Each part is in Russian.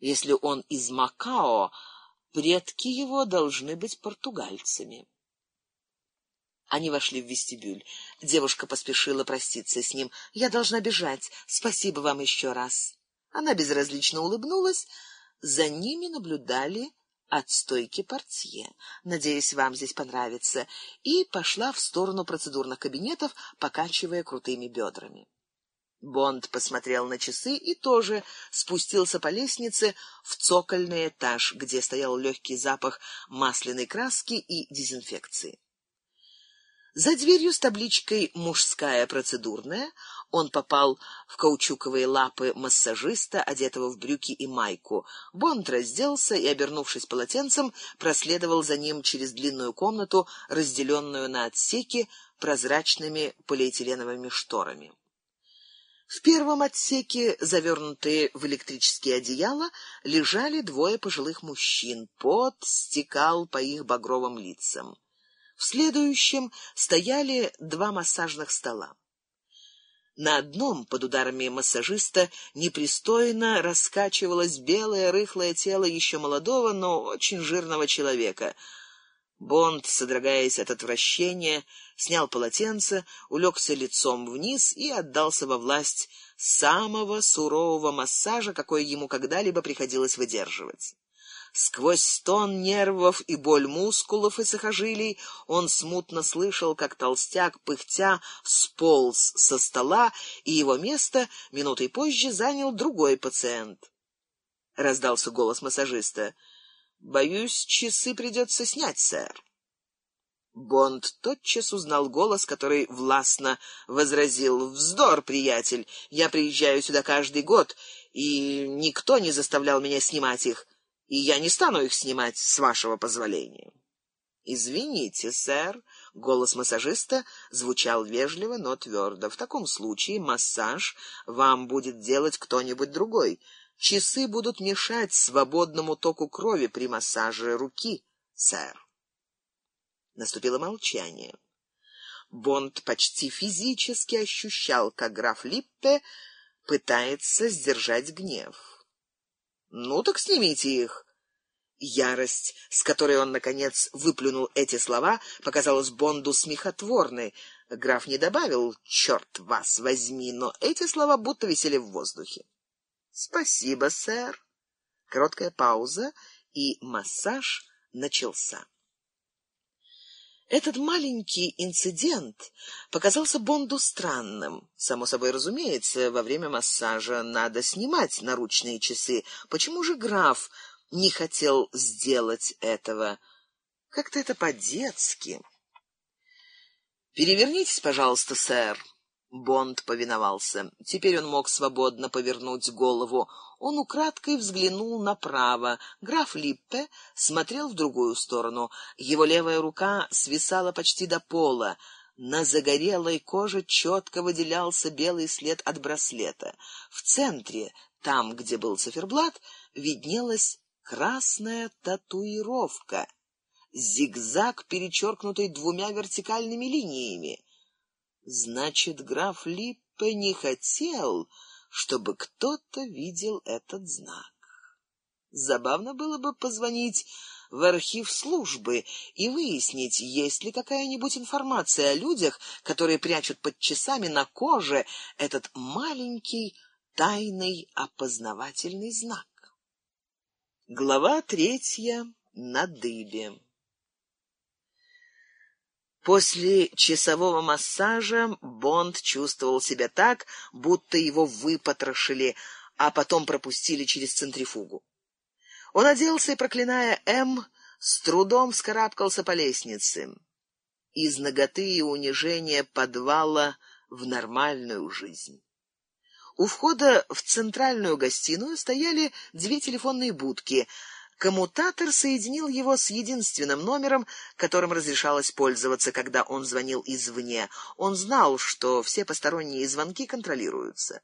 Если он из Макао, предки его должны быть португальцами. Они вошли в вестибюль. Девушка поспешила проститься с ним. «Я должна бежать. Спасибо вам еще раз». Она безразлично улыбнулась. За ними наблюдали от стойки портье. «Надеюсь, вам здесь понравится». И пошла в сторону процедурных кабинетов, покачивая крутыми бедрами. Бонд посмотрел на часы и тоже спустился по лестнице в цокольный этаж, где стоял легкий запах масляной краски и дезинфекции. За дверью с табличкой «Мужская процедурная» он попал в каучуковые лапы массажиста, одетого в брюки и майку. Бонд разделся и, обернувшись полотенцем, проследовал за ним через длинную комнату, разделенную на отсеки прозрачными полиэтиленовыми шторами. В первом отсеке, завернутые в электрические одеяла, лежали двое пожилых мужчин. Пот стекал по их багровым лицам. В следующем стояли два массажных стола. На одном, под ударами массажиста, непристойно раскачивалось белое рыхлое тело еще молодого, но очень жирного человека. Бонд, содрогаясь от отвращения, снял полотенце, улегся лицом вниз и отдался во власть самого сурового массажа, какой ему когда-либо приходилось выдерживать. Сквозь стон нервов и боль мускулов и сухожилий он смутно слышал, как толстяк, пыхтя, сполз со стола, и его место минутой позже занял другой пациент. Раздался голос массажиста. «Боюсь, часы придется снять, сэр». Бонд тотчас узнал голос, который властно возразил. «Вздор, приятель! Я приезжаю сюда каждый год, и никто не заставлял меня снимать их и я не стану их снимать с вашего позволения. Извините, сэр, голос массажиста звучал вежливо, но твердо. В таком случае массаж вам будет делать кто-нибудь другой. Часы будут мешать свободному току крови при массаже руки, сэр. Наступило молчание. Бонд почти физически ощущал, как граф Липпе пытается сдержать гнев. Ну так снимите их. Ярость, с которой он наконец выплюнул эти слова, показалась Бонду смехотворной. Граф не добавил: «Черт вас возьми", но эти слова будто висели в воздухе. "Спасибо, сэр". Короткая пауза, и массаж начался. Этот маленький инцидент показался Бонду странным. Само собой разумеется, во время массажа надо снимать наручные часы. Почему же граф не хотел сделать этого? Как-то это по-детски. Перевернитесь, пожалуйста, сэр. Бонд повиновался. Теперь он мог свободно повернуть голову. Он украдкой взглянул направо. Граф Липпе смотрел в другую сторону. Его левая рука свисала почти до пола. На загорелой коже четко выделялся белый след от браслета. В центре, там, где был циферблат, виднелась красная татуировка. Зигзаг, перечеркнутый двумя вертикальными линиями. Значит, граф Липпе не хотел, чтобы кто-то видел этот знак. Забавно было бы позвонить в архив службы и выяснить, есть ли какая-нибудь информация о людях, которые прячут под часами на коже этот маленький тайный опознавательный знак. Глава третья. На дыбе. После часового массажа Бонд чувствовал себя так, будто его выпотрошили, а потом пропустили через центрифугу. Он оделся и, проклиная М, с трудом вскарабкался по лестнице. Из наготы и унижения подвала в нормальную жизнь. У входа в центральную гостиную стояли две телефонные будки — Коммутатор соединил его с единственным номером, которым разрешалось пользоваться, когда он звонил извне. Он знал, что все посторонние звонки контролируются.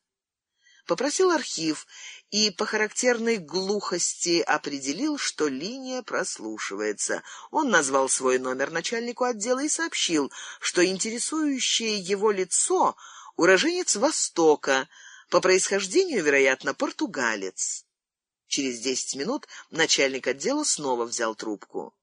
Попросил архив и по характерной глухости определил, что линия прослушивается. Он назвал свой номер начальнику отдела и сообщил, что интересующее его лицо уроженец Востока, по происхождению, вероятно, португалец. Через десять минут начальник отдела снова взял трубку.